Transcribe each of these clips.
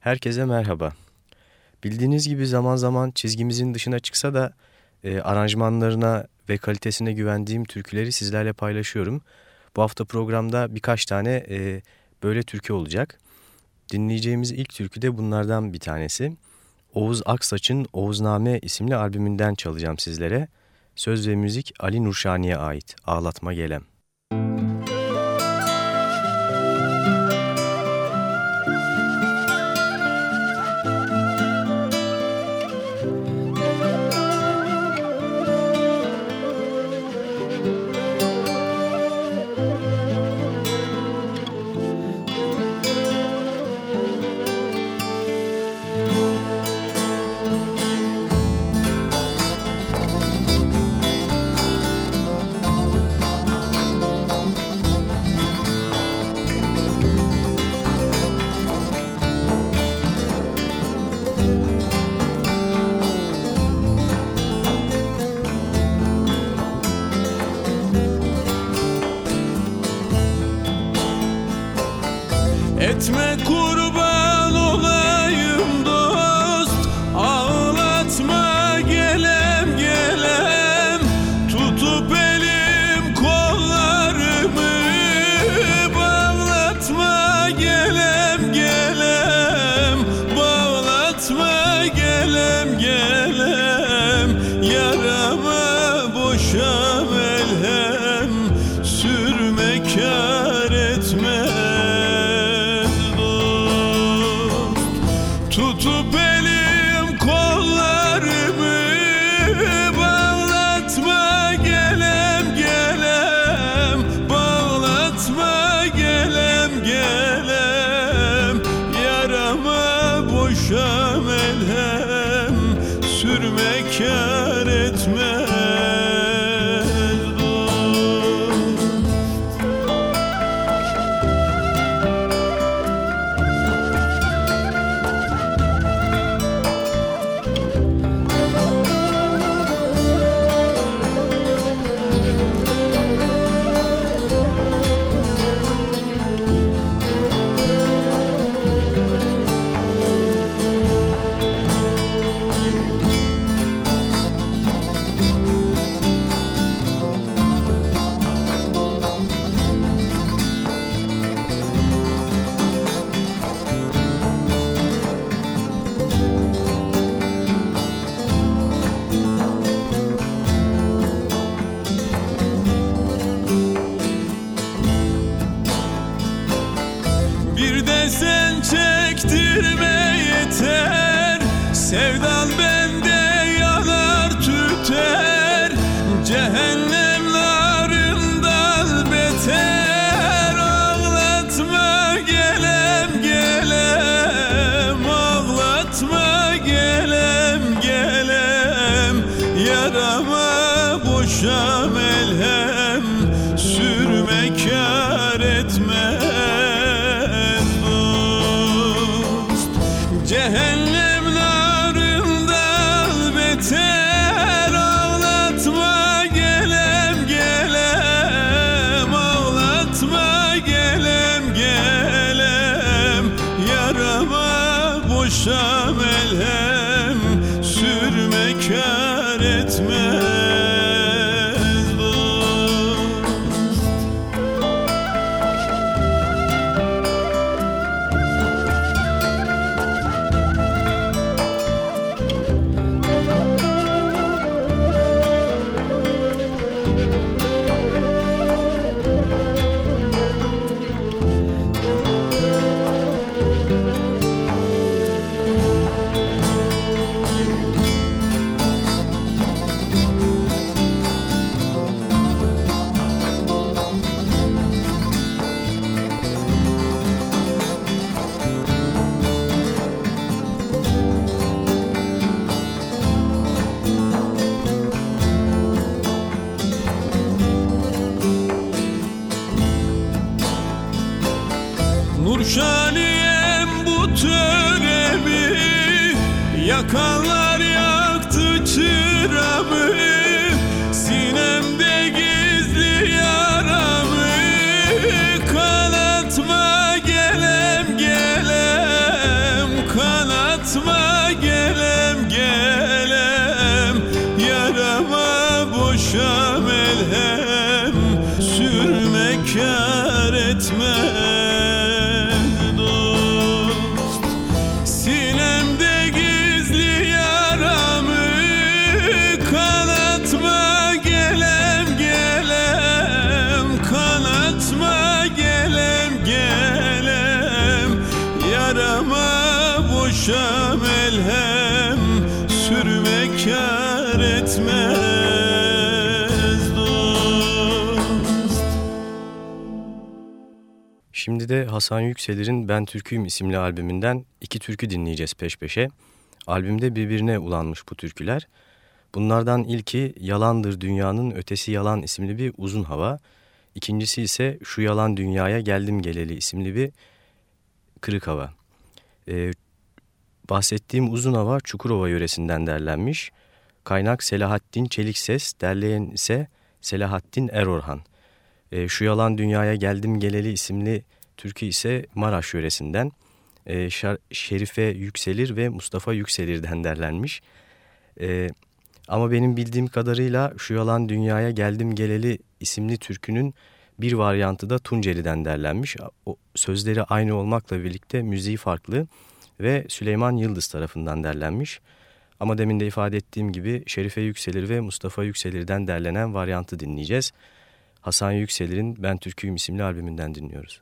Herkese merhaba. Bildiğiniz gibi zaman zaman çizgimizin dışına çıksa da e, aranjmanlarına ve kalitesine güvendiğim türküleri sizlerle paylaşıyorum. Bu hafta programda birkaç tane e, böyle türkü olacak. Dinleyeceğimiz ilk türkü de bunlardan bir tanesi. Oğuz Aksaç'ın Oğuzname isimli albümünden çalacağım sizlere. Söz ve müzik Ali Nurşani'ye ait Ağlatma Gelem. ocean de Hasan Yükselir'in Ben Türküyüm isimli albümünden iki türkü dinleyeceğiz peş peşe. Albümde birbirine ulanmış bu türküler. Bunlardan ilki Yalandır Dünyanın Ötesi Yalan isimli bir uzun hava. İkincisi ise Şu Yalan Dünyaya Geldim Geleli isimli bir kırık hava. Ee, bahsettiğim uzun hava Çukurova yöresinden derlenmiş. Kaynak Selahattin Çelikses, derleyen ise Selahattin Erorhan. Ee, Şu Yalan Dünyaya Geldim Geleli isimli türkü ise Maraş yöresinden. Ee, Şerife Yükselir ve Mustafa Yükselir'den derlenmiş. Ee, ama benim bildiğim kadarıyla Şu Yalan Dünyaya Geldim Geleli isimli türkünün bir varyantı da Tunceli'den derlenmiş. O sözleri aynı olmakla birlikte müziği farklı ve Süleyman Yıldız tarafından derlenmiş. Ama demin de ifade ettiğim gibi Şerife Yükselir ve Mustafa Yükselir'den derlenen varyantı dinleyeceğiz. Hasan Yükselir'in Ben Türküyüm isimli albümünden dinliyoruz.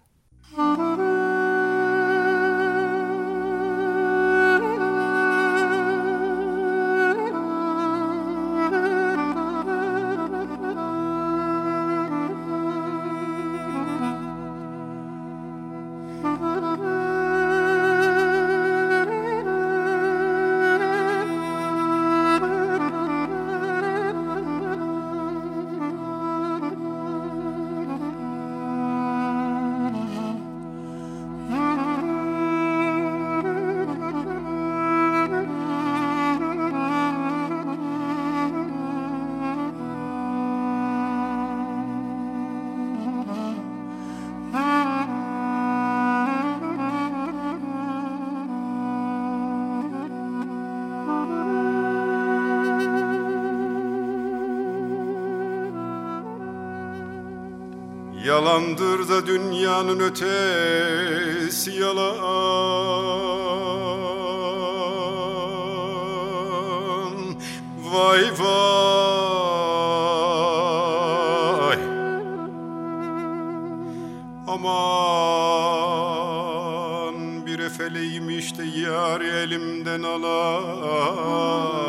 Müzik dünyanın ötesi yalan. Vay vay. Aman bir efeleymiş de yar elimden alan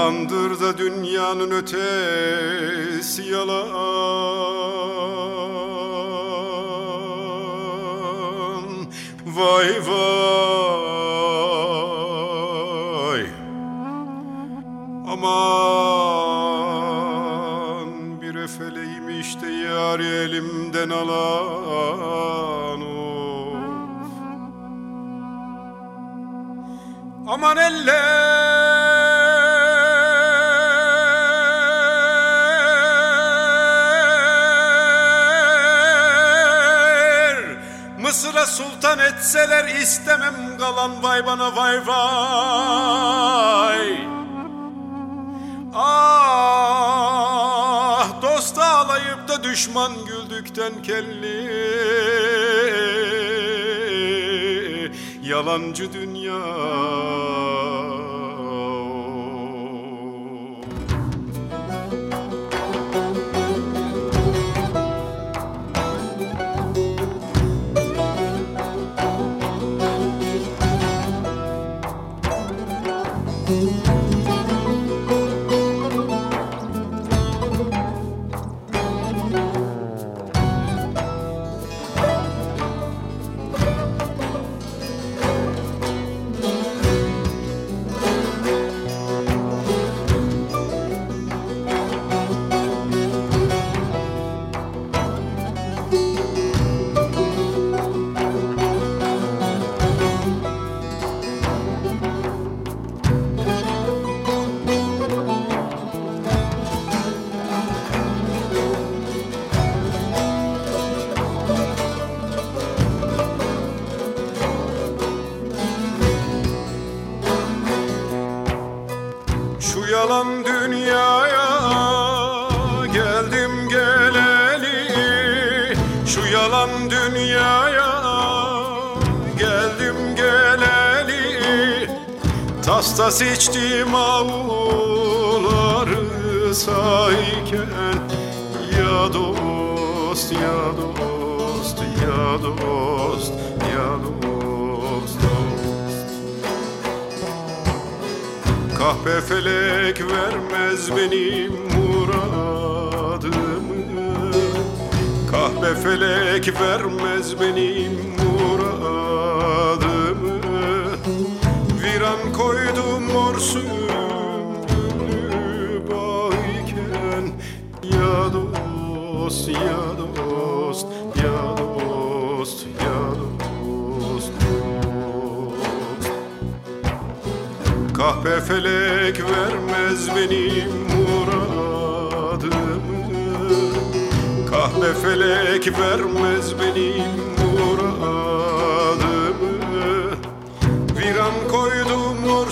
Yalandır da dünyanın ötesi yalan. Vay vay. Aman bir efeleyim işte yar elimden alan of. Aman eller etseler istemem kalan vay bana vay vay. Ah dost ağlayıp da düşman güldükten kelli. Yalancı dünya Hassas içtim avları sayken Ya dost ya dost dost ya dost dost. Kahpe felek vermez benim muradımı. Kahpe felek vermez benim muradımı Koydum mor sümbülü bağıyken Ya dost, ya dost, ya dost, ya dost, dost. Kahpe felek vermez benim muradımı. Kahpe felek vermez benim muradımı Viran koydum mor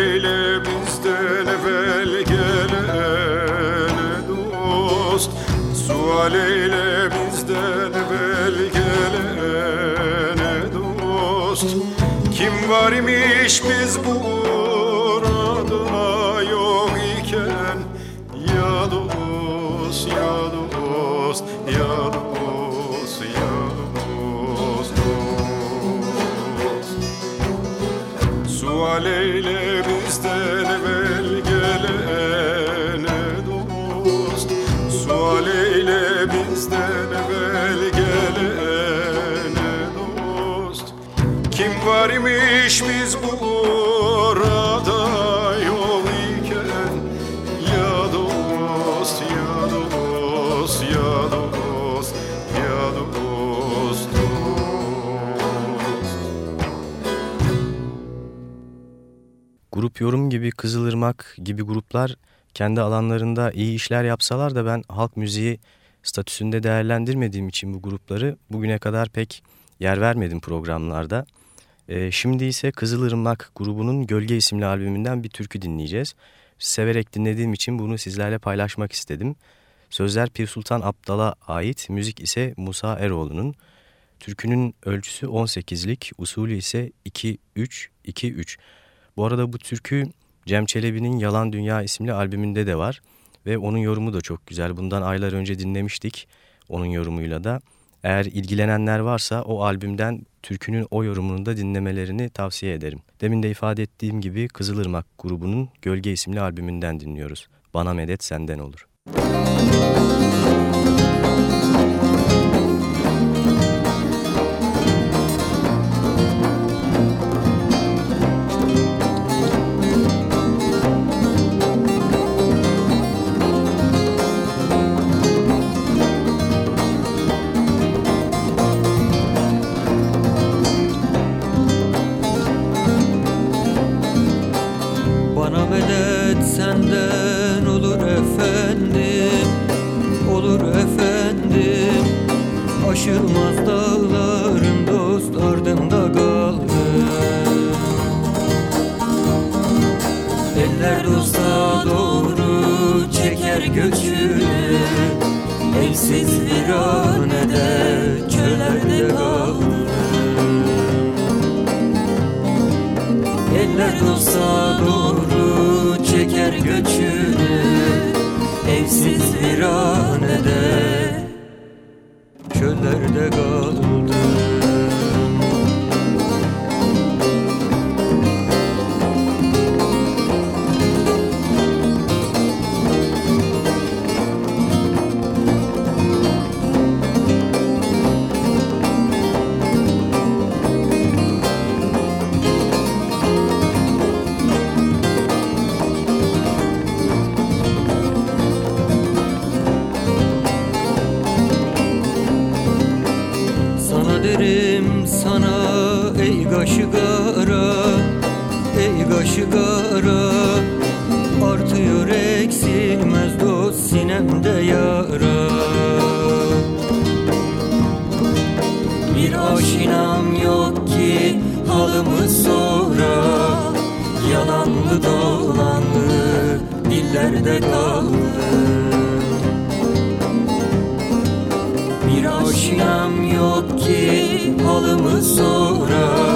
eyle bizden evvel gelene dost. Sual eyle bizden evvel gelene dost. Kim var imiş biz burada imiş biz burada yol iken Ya dost, ya dost, ya dost, ya dost Grup Yorum gibi Kızılırmak gibi gruplar kendi alanlarında iyi işler yapsalar da ben halk müziği statüsünde değerlendirmediğim için bu grupları bugüne kadar pek yer vermedim programlarda. Ee, şimdi ise Kızılırmak grubunun Gölge isimli albümünden bir türkü dinleyeceğiz. Severek dinlediğim için bunu sizlerle paylaşmak istedim. Sözler Pir Sultan Abdal'a ait, müzik ise Musa Eroğlu'nun. Türkünün ölçüsü 18'lik, usulü ise 2-3-2-3. Bu arada bu türkü Cem Çelebi'nin Yalan Dünya isimli albümünde de var ve onun yorumu da çok güzel. Bundan aylar önce dinlemiştik onun yorumuyla da. Eğer ilgilenenler varsa o albümden türkünün o yorumunu da dinlemelerini tavsiye ederim. Demin de ifade ettiğim gibi Kızılırmak grubunun Gölge isimli albümünden dinliyoruz. Bana medet senden olur. Bana sonra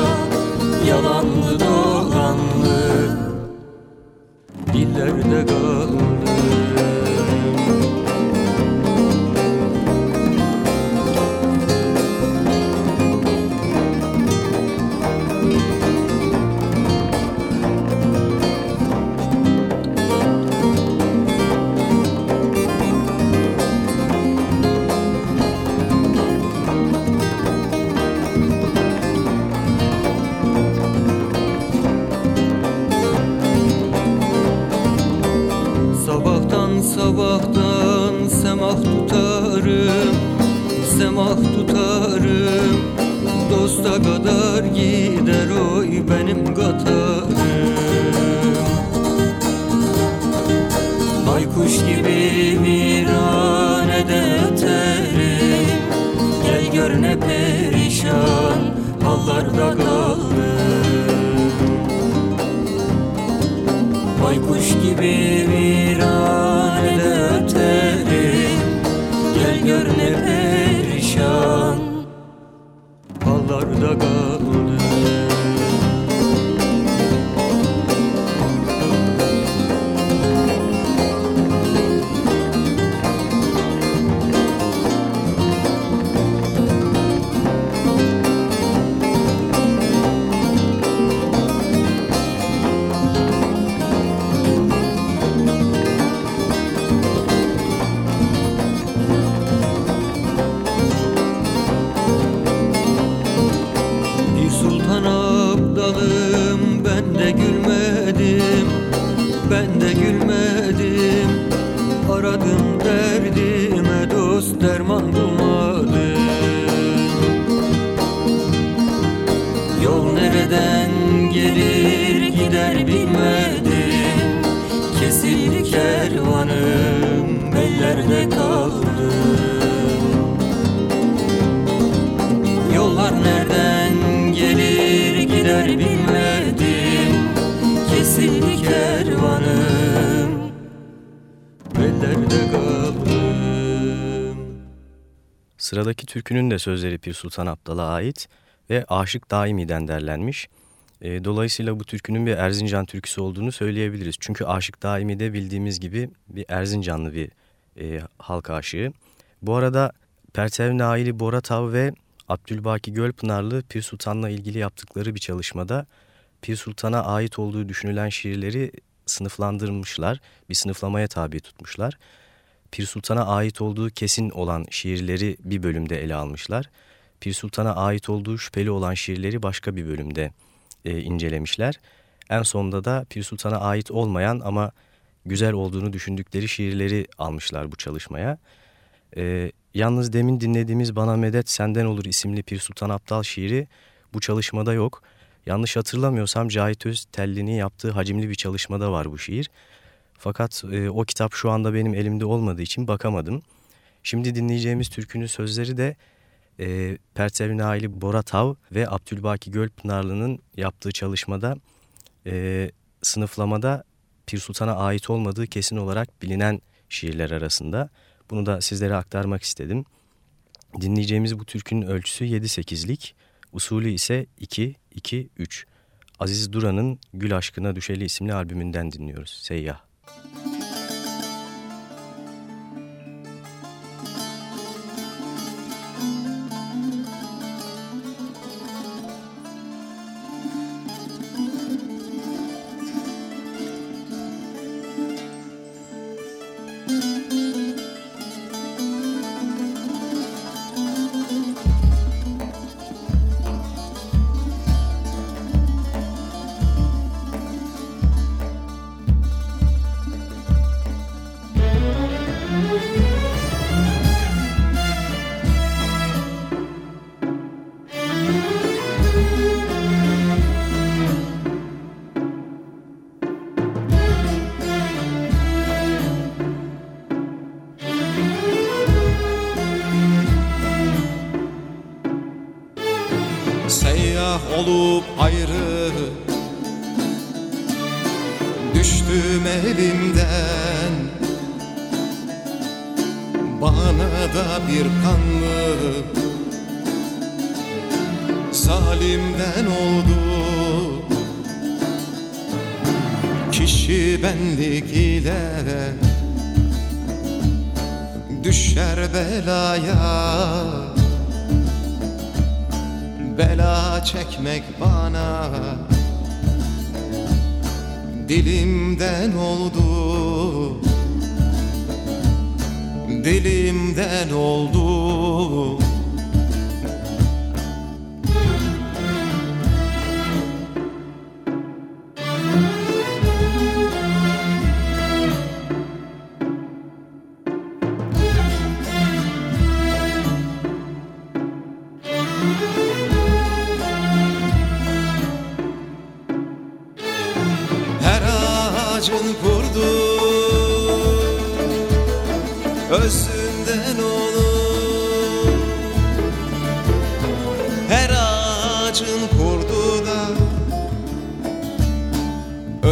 perişan hallarda kaldı. Baykuş gibi viranede öterim Gel gör ne perişan hallarda kaldı. Sıradaki türkünün de sözleri Pir Sultan Abdal'a ait ve Aşık Daimi'den derlenmiş. E, dolayısıyla bu türkünün bir Erzincan türküsü olduğunu söyleyebiliriz. Çünkü Aşık Daimi de bildiğimiz gibi bir Erzincanlı bir e, halk aşığı. Bu arada Pertev Naili Boratav ve Abdülbaki Gölpınarlı Pir Sultan'la ilgili yaptıkları bir çalışmada Pir Sultan'a ait olduğu düşünülen şiirleri sınıflandırmışlar, bir sınıflamaya tabi tutmuşlar. Pir Sultan'a ait olduğu kesin olan şiirleri bir bölümde ele almışlar. Pir Sultan'a ait olduğu şüpheli olan şiirleri başka bir bölümde e, incelemişler. En sonunda da Pir Sultan'a ait olmayan ama güzel olduğunu düşündükleri şiirleri almışlar bu çalışmaya. E, yalnız demin dinlediğimiz Bana Medet Senden Olur isimli Pir Sultan Aptal şiiri bu çalışmada yok. Yanlış hatırlamıyorsam Cahit Öz yaptığı hacimli bir çalışmada var bu şiir. Fakat e, o kitap şu anda benim elimde olmadığı için bakamadım. Şimdi dinleyeceğimiz türkünün sözleri de e, Persev Naili Boratav ve Abdülbaki Gölpınarlı'nın yaptığı çalışmada e, sınıflamada Pir Sultan'a ait olmadığı kesin olarak bilinen şiirler arasında. Bunu da sizlere aktarmak istedim. Dinleyeceğimiz bu türkünün ölçüsü 7-8'lik, usulü ise 2-2-3. Aziz Duran'ın Gül Aşkına Düşeli isimli albümünden dinliyoruz. Seyyah.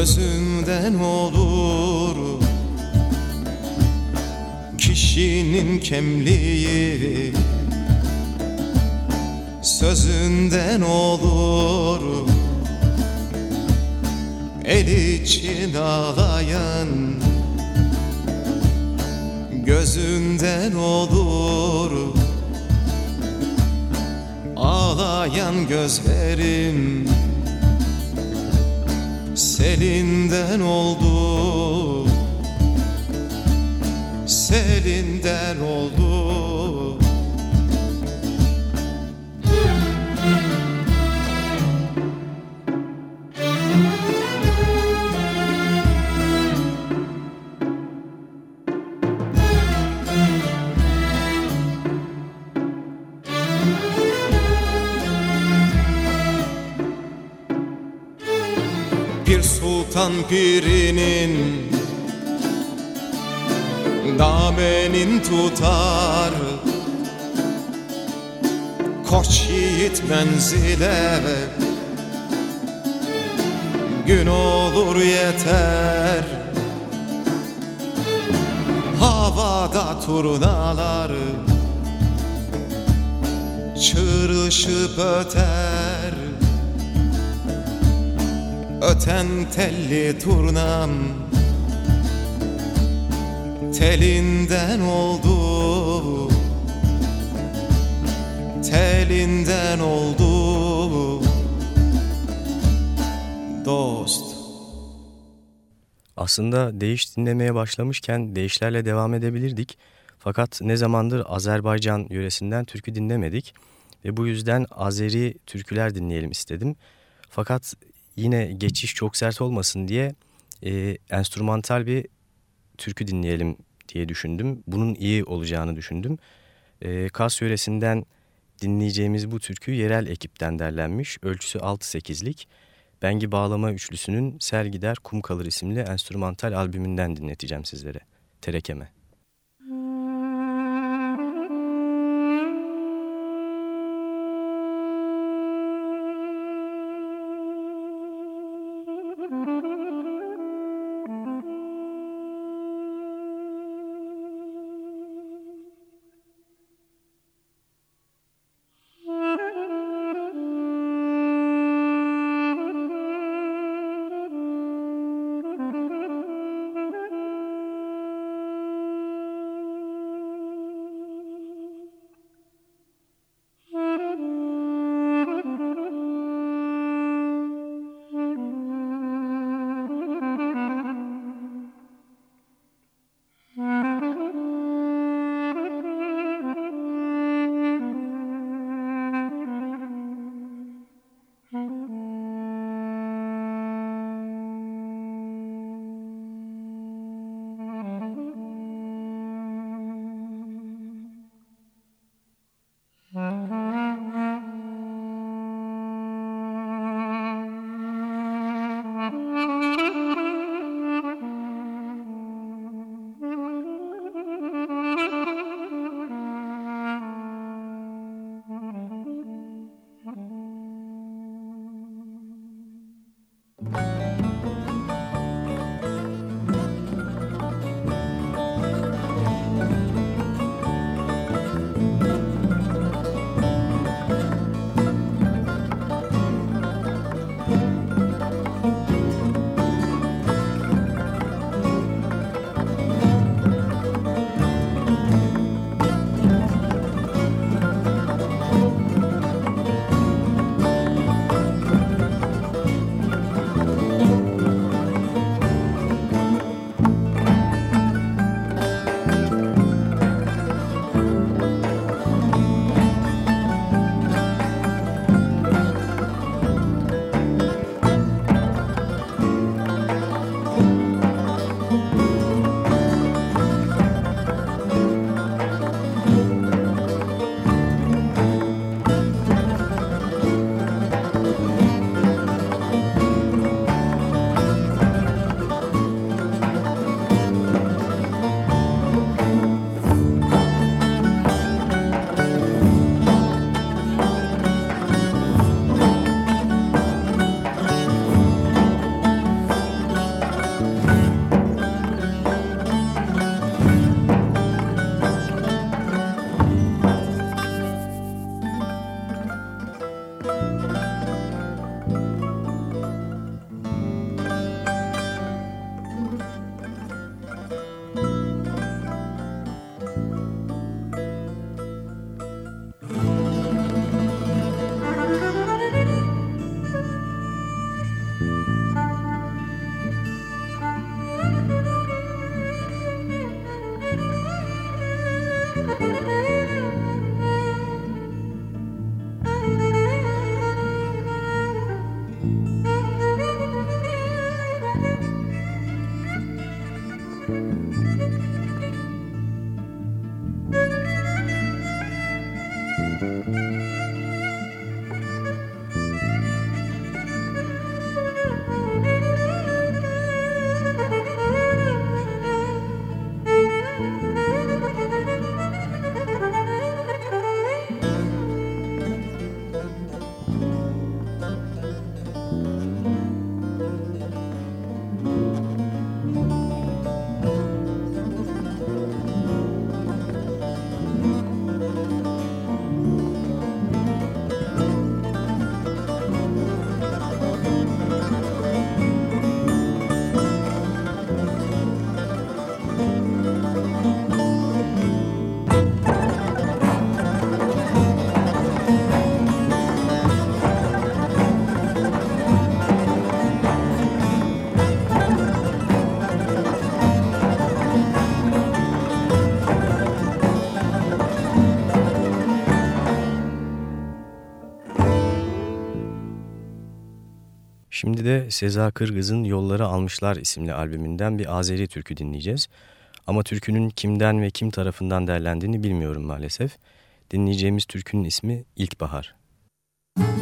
Özünden olur. Kişinin kemliği sözünden olur. El için ağlayan gözünden olur. Ağlayan gözlerim selinden oldu. Selinden oldu pirinin Damenin tutar Koç yiğit menzile Gün olur yeter. Havada turnalar Çırışıp öter Öten telli turnam Telinden oldu Telinden oldu Dost Aslında değiş dinlemeye başlamışken değişlerle devam edebilirdik. Fakat ne zamandır Azerbaycan yöresinden türkü dinlemedik ve bu yüzden Azeri türküler dinleyelim istedim. Fakat yine geçiş çok sert olmasın diye e, enstrümantal bir türkü dinleyelim diye düşündüm. Bunun iyi olacağını düşündüm. E, Kars yöresinden dinleyeceğimiz bu türkü yerel ekipten derlenmiş. Ölçüsü 6-8'lik. Bengi Bağlama Üçlüsü'nün Sel Gider Kum Kalır isimli enstrümantal albümünden dinleteceğim sizlere. Terekeme. Şimdi de Seza Kırgız'ın Yolları Almışlar isimli albümünden bir Azeri türkü dinleyeceğiz. Ama türkünün kimden ve kim tarafından derlendiğini bilmiyorum maalesef. Dinleyeceğimiz türkünün ismi İlkbahar. Müzik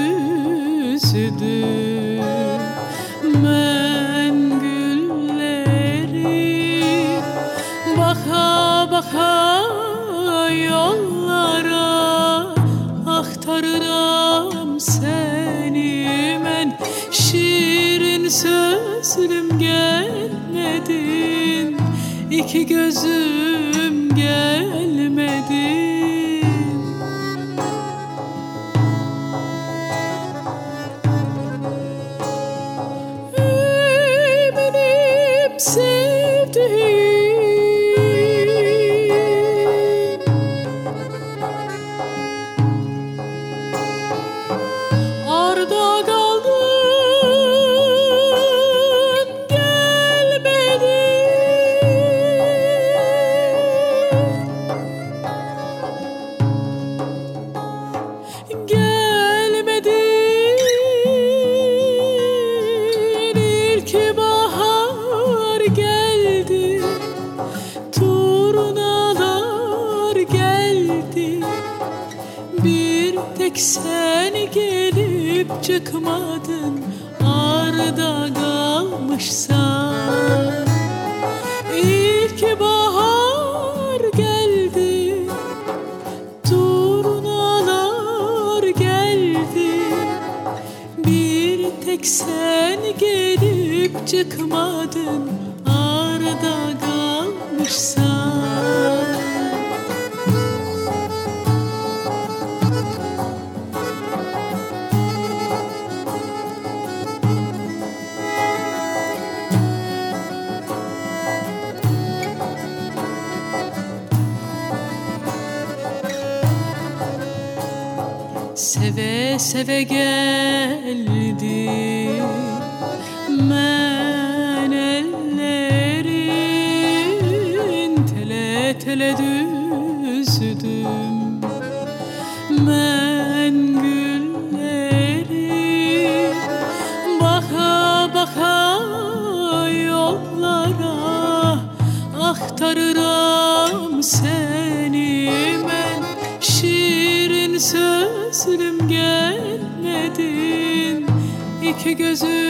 düzdüm Ben gülleri baka baka yollara aktarırım seni. Ben şirin sözlüm iki gözüm gelmedi seve geldi iki gözüm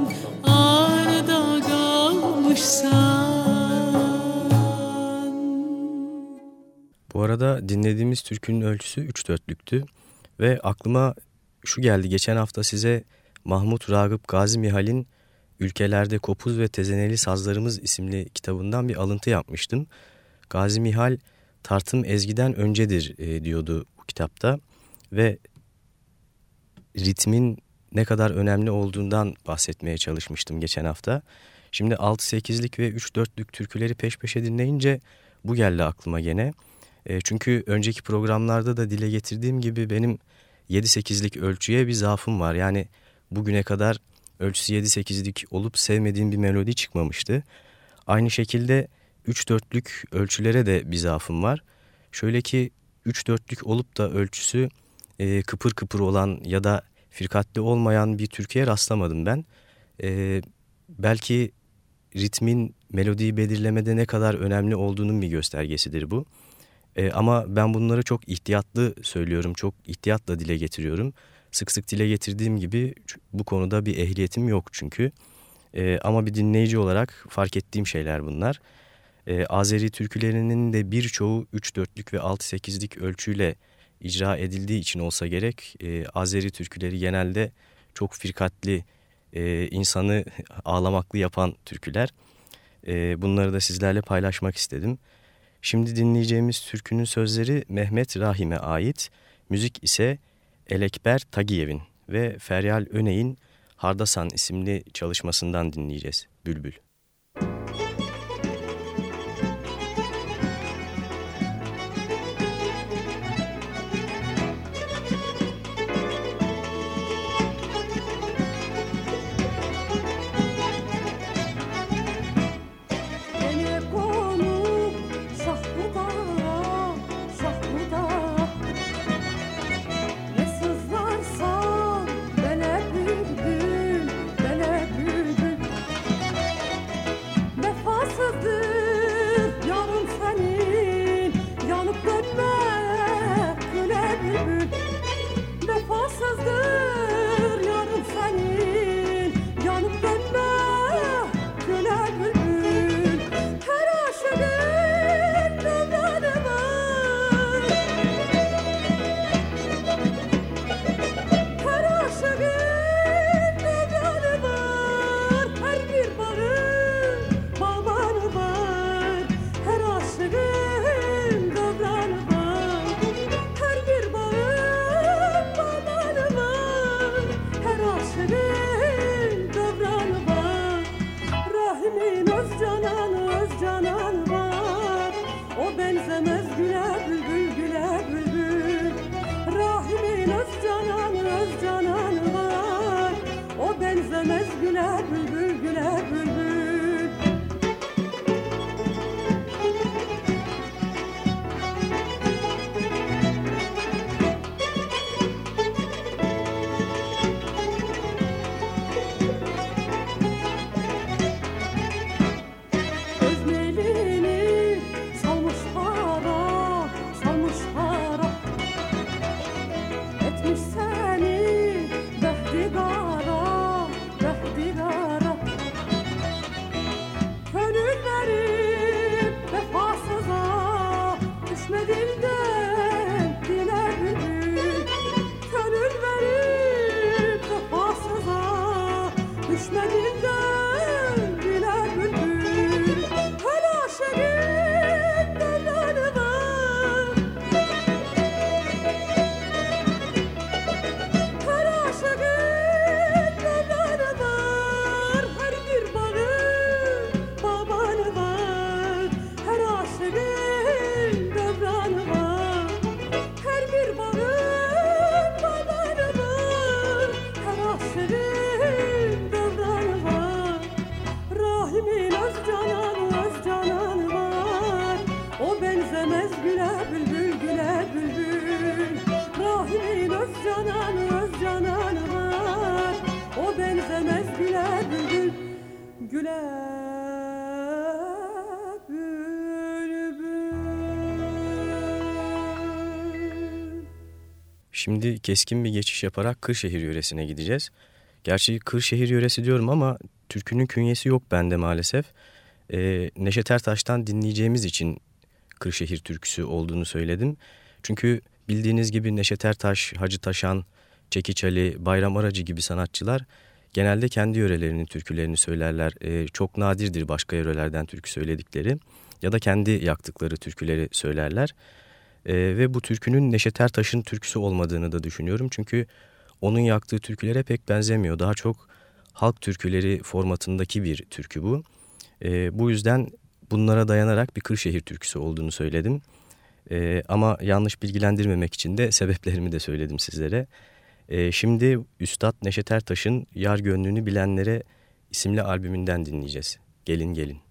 Bu arada dinlediğimiz türkünün ölçüsü 3 dörtlüktü ve aklıma şu geldi geçen hafta size Mahmut Ragıp Gazi Mihal'in Ülkelerde Kopuz ve Tezeneli Sazlarımız isimli kitabından bir alıntı yapmıştım. Gazi Mihal tartım ezgiden öncedir e, diyordu bu kitapta ve ritmin ne kadar önemli olduğundan bahsetmeye çalışmıştım geçen hafta. Şimdi 6-8'lik ve 3-4'lük türküleri peş peşe dinleyince bu geldi aklıma gene. E, çünkü önceki programlarda da dile getirdiğim gibi benim 7-8'lik ölçüye bir zaafım var. Yani bugüne kadar ölçüsü 7-8'lik olup sevmediğim bir melodi çıkmamıştı. Aynı şekilde 3-4'lük ölçülere de bir zaafım var. Şöyle ki 3-4'lük olup da ölçüsü e, kıpır kıpır olan ya da firkatli olmayan bir türküye rastlamadım ben. E, belki ritmin melodiyi belirlemede ne kadar önemli olduğunun bir göstergesidir bu. E, ama ben bunları çok ihtiyatlı söylüyorum, çok ihtiyatla dile getiriyorum. Sık sık dile getirdiğim gibi bu konuda bir ehliyetim yok çünkü. E, ama bir dinleyici olarak fark ettiğim şeyler bunlar. E, Azeri türkülerinin de birçoğu 3-4'lük ve 6-8'lik ölçüyle icra edildiği için olsa gerek e, Azeri türküleri genelde çok firkatli, e, insanı ağlamaklı yapan türküler. E, bunları da sizlerle paylaşmak istedim. Şimdi dinleyeceğimiz türkünün sözleri Mehmet Rahim'e ait, müzik ise Elekber Tagiyev'in ve Feryal Öney'in Hardasan isimli çalışmasından dinleyeceğiz Bülbül. Şimdi keskin bir geçiş yaparak Kırşehir yöresine gideceğiz. Gerçi Kırşehir yöresi diyorum ama türkünün künyesi yok bende maalesef. Ee, Neşet Ertaş'tan dinleyeceğimiz için Kırşehir türküsü olduğunu söyledim. Çünkü bildiğiniz gibi Neşet Ertaş, Hacı Taşan, Çekiç Ali, Bayram Aracı gibi sanatçılar genelde kendi yörelerinin türkülerini söylerler. E, çok nadirdir başka yörelerden türkü söyledikleri ya da kendi yaktıkları türküleri söylerler. E, ve bu türkünün Neşet Ertaş'ın türküsü olmadığını da düşünüyorum. Çünkü onun yaktığı türkülere pek benzemiyor. Daha çok halk türküleri formatındaki bir türkü bu. E, bu yüzden bunlara dayanarak bir Kırşehir türküsü olduğunu söyledim. E, ama yanlış bilgilendirmemek için de sebeplerimi de söyledim sizlere. E, şimdi Üstad Neşet Ertaş'ın Yar Gönlünü Bilenlere isimli albümünden dinleyeceğiz. Gelin gelin.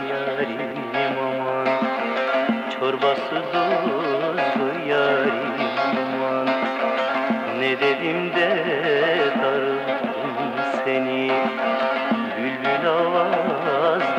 yarim aman Çorbası tuzlu yarim aman Ne dedim de darıldım seni. Bülbül avazlı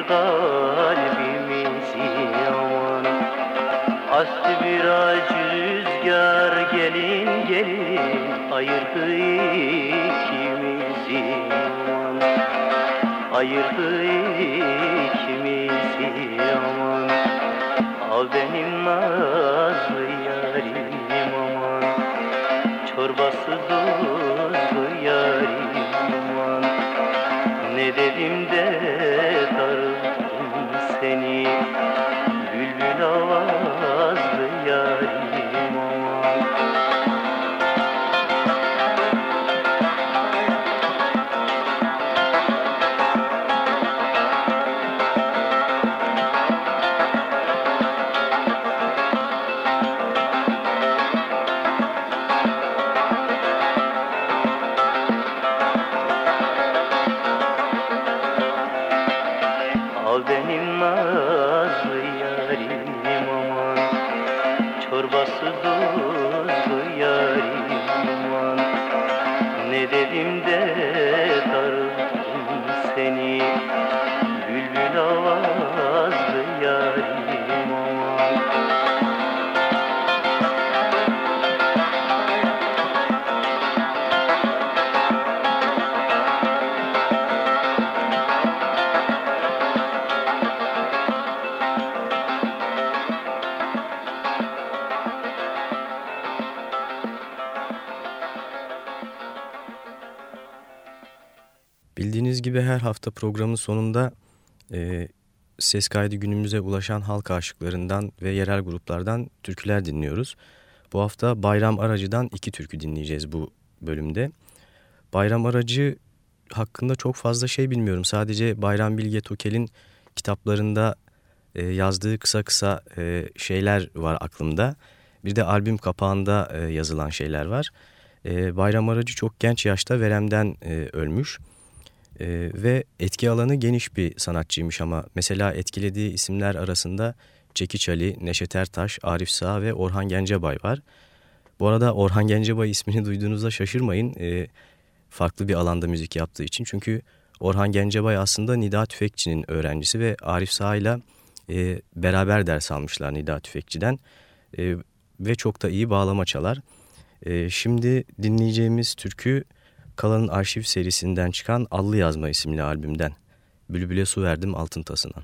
bilir kalbimizi aman Astı bir acı rüzgar gelin gelin. Ayırdı ikimizi aman Ayırdı ikimizi aman Al benim nazlı yarim aman. Çorbası tuzlu yarim aman. Ne dedim de Bildiğiniz gibi her hafta programın sonunda e, ses kaydı günümüze ulaşan halk aşıklarından ve yerel gruplardan türküler dinliyoruz. Bu hafta Bayram Aracı'dan iki türkü dinleyeceğiz bu bölümde. Bayram Aracı hakkında çok fazla şey bilmiyorum. Sadece Bayram Bilge Tokel'in kitaplarında e, yazdığı kısa kısa e, şeyler var aklımda. Bir de albüm kapağında e, yazılan şeyler var. E, Bayram Aracı çok genç yaşta veremden e, ölmüş. Ee, ve etki alanı geniş bir sanatçıymış ama mesela etkilediği isimler arasında Çekiç Ali, Neşet Ertaş, Arif Sağ ve Orhan Gencebay var. Bu arada Orhan Gencebay ismini duyduğunuzda şaşırmayın. Ee, farklı bir alanda müzik yaptığı için. Çünkü Orhan Gencebay aslında Nida Tüfekçi'nin öğrencisi ve Arif Sağ'yla e, beraber ders almışlar Nida Tüfekçi'den. E, ve çok da iyi bağlama çalar. E, şimdi dinleyeceğimiz türkü Kalan'ın arşiv serisinden çıkan Allı Yazma isimli albümden. Bülbüle su verdim altın tasına.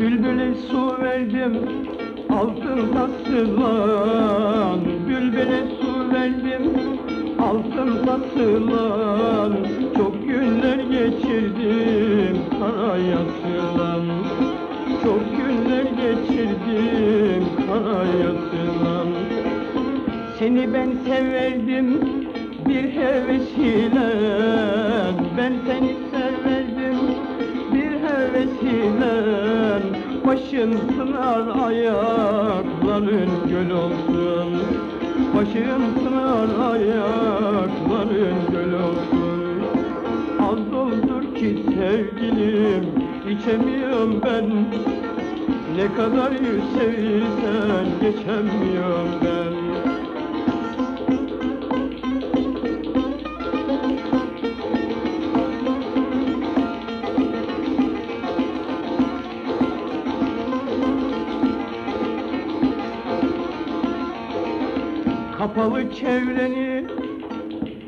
Bülbüle su verdim altın tasılan Verdim altın tasılan Çok günler geçirdim karayasılan Çok günler geçirdim karayasılan Seni ben severdim bir hevesiyle. Ben seni severdim bir hevesiyle. Başın sınar ayakların göl olsun Başın sınar ayakların göl olsun. Az doldur ki sevgilim içemiyorum ben. Ne kadar sevsen geçemiyorum ben çevreni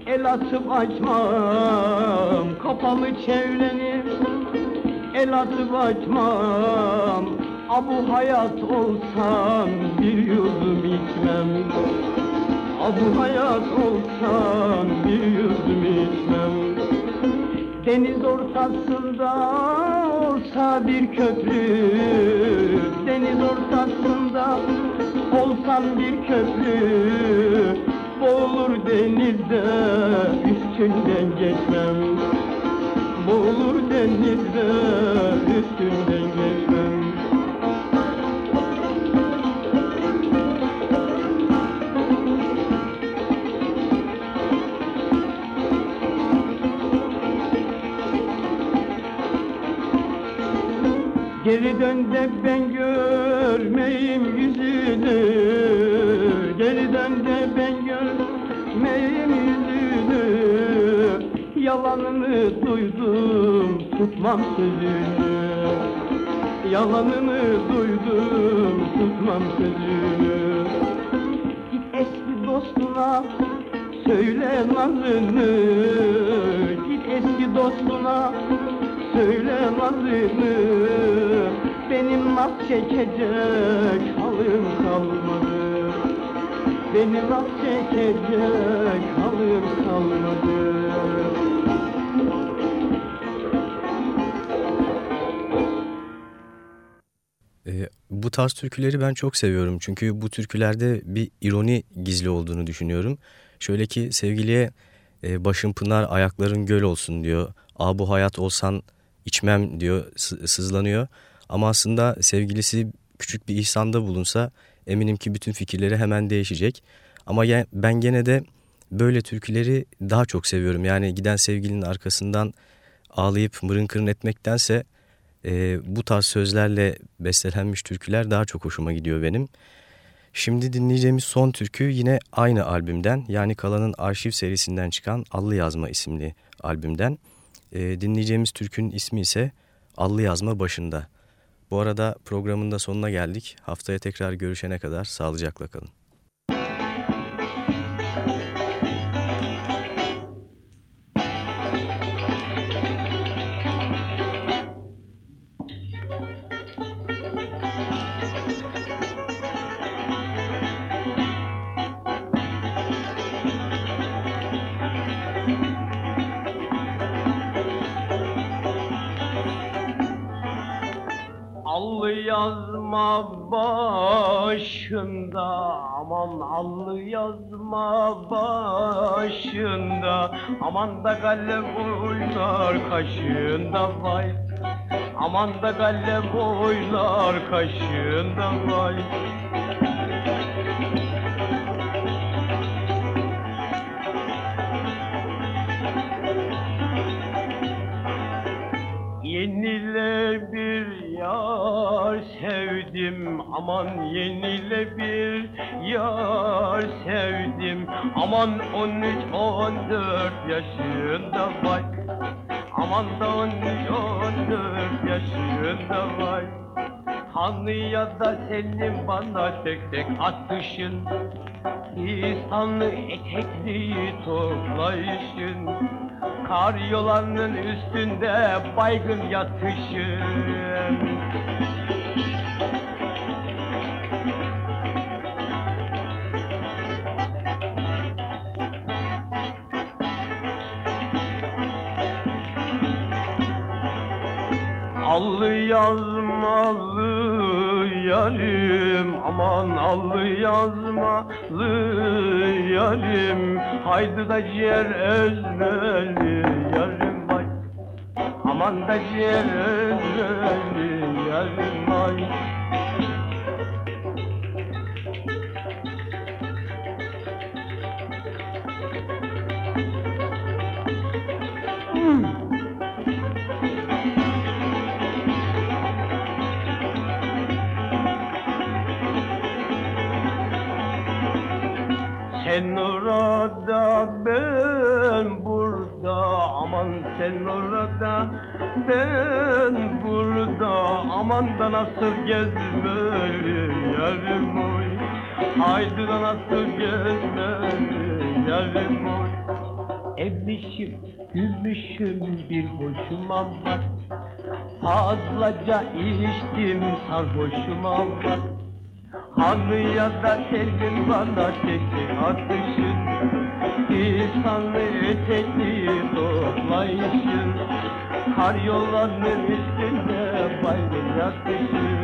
el atıp açmam Kapalı çevreni el atıp açmam Abu hayat olsan bir yudum içmem. Abu hayat olsan bir yudum içmem. Deniz ortasında olsa bir köprü Deniz ortasında olsan bir köprü Boğulur denizde üstünden geçmem. Boğulur denizde üstünden geçmem. Geri dön de ben görmeyim Yalanını duydum tutmam sözünü Yalanını duydum tutmam sözünü Git eski dostuna söyle nazını. Git eski dostuna söyle nazını. Benim naz çekecek halim kalmadı. Benim naz çekecek halim kalmadı tarz türküleri ben çok seviyorum. Çünkü bu türkülerde bir ironi gizli olduğunu düşünüyorum. Şöyle ki sevgiliye e, başın pınar ayakların göl olsun diyor. A bu hayat olsan içmem diyor sızlanıyor. Ama aslında sevgilisi küçük bir ihsanda bulunsa eminim ki bütün fikirleri hemen değişecek. Ama ben gene de böyle türküleri daha çok seviyorum. Yani giden sevgilinin arkasından ağlayıp mırın kırın etmektense e, bu tarz sözlerle bestelenmiş türküler daha çok hoşuma gidiyor benim. Şimdi dinleyeceğimiz son türkü yine aynı albümden yani Kalan'ın arşiv serisinden çıkan Allı Yazma isimli albümden. E, dinleyeceğimiz türkünün ismi ise Allı Yazma Başında. Bu arada programın da sonuna geldik. Haftaya tekrar görüşene kadar sağlıcakla kalın. Aman allı yazma başında Aman da galle boylar kaşında vay. Aman da galle boylar kaşında vay Aman yenile bir yar sevdim. Aman 13 14 yaşında vay. Aman da 13 14 yaşında vay. Hanı ya da senin bana tek tek atışın. İstanlı etekli toplayışın. Kar yolanın üstünde baygın yatışın Allı yazmalı yarim Aman allı yazmalı yarim Haydi da ciğer özmeli yarim vay. Aman da ciğer özmeli yarim vay ben burada aman da nasıl gezmeli yarim oy. Haydi da nasıl gezmeli yarim oy. Evmişim gülmüşüm bir hoşuma bak Fazlaca içtim sarhoşuma bak Hanı ya da sevgin bana çekti atışın İnsanlı etekli toplayışın Kar yollarının üstünde baygın yatışın